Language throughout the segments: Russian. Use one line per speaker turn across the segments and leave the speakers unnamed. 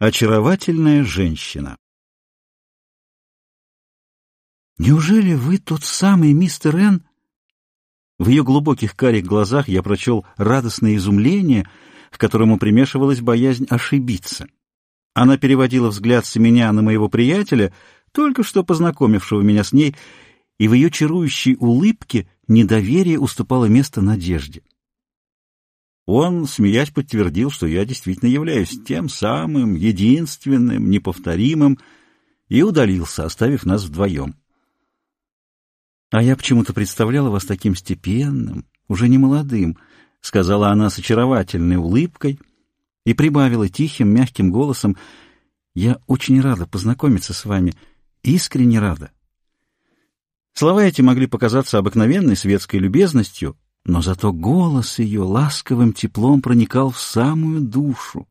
Очаровательная женщина. «Неужели вы тот самый мистер Н?» В ее глубоких карих глазах я прочел радостное изумление, к которому примешивалась боязнь ошибиться. Она переводила взгляд с меня на моего приятеля, только что познакомившего меня с ней, и в ее чарующей улыбке недоверие уступало место надежде. Он, смеясь, подтвердил, что я действительно являюсь тем самым, единственным, неповторимым, и удалился, оставив нас вдвоем. — А я почему-то представляла вас таким степенным, уже не молодым, — сказала она с очаровательной улыбкой и прибавила тихим, мягким голосом, — я очень рада познакомиться с вами, искренне рада. Слова эти могли показаться обыкновенной светской любезностью, но зато голос ее ласковым теплом проникал в самую душу.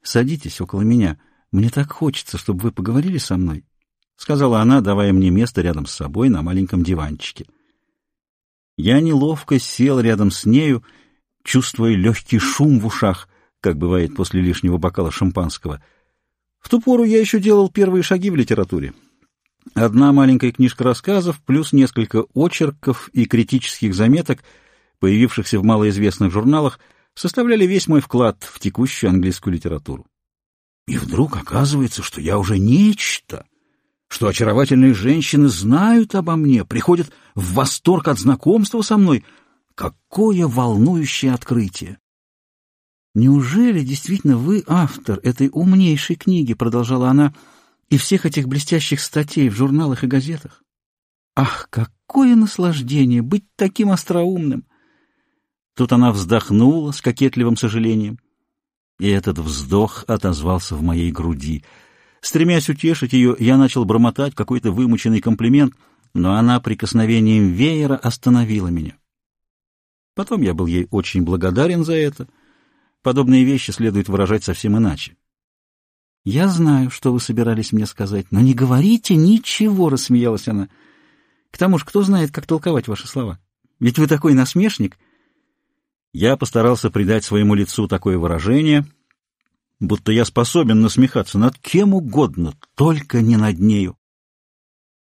«Садитесь около меня. Мне так хочется, чтобы вы поговорили со мной», — сказала она, давая мне место рядом с собой на маленьком диванчике. Я неловко сел рядом с нею, чувствуя легкий шум в ушах, как бывает после лишнего бокала шампанского. В ту пору я еще делал первые шаги в литературе. Одна маленькая книжка рассказов, плюс несколько очерков и критических заметок, появившихся в малоизвестных журналах, составляли весь мой вклад в текущую английскую литературу. И вдруг оказывается, что я уже нечто, что очаровательные женщины знают обо мне, приходят в восторг от знакомства со мной. Какое волнующее открытие! «Неужели действительно вы автор этой умнейшей книги?» — продолжала она — и всех этих блестящих статей в журналах и газетах. Ах, какое наслаждение быть таким остроумным! Тут она вздохнула с кокетливым сожалением, и этот вздох отозвался в моей груди. Стремясь утешить ее, я начал бормотать какой-то вымученный комплимент, но она прикосновением веера остановила меня. Потом я был ей очень благодарен за это. Подобные вещи следует выражать совсем иначе. «Я знаю, что вы собирались мне сказать, но не говорите ничего», — рассмеялась она. «К тому же, кто знает, как толковать ваши слова? Ведь вы такой насмешник». Я постарался придать своему лицу такое выражение, будто я способен насмехаться над кем угодно, только не над нею.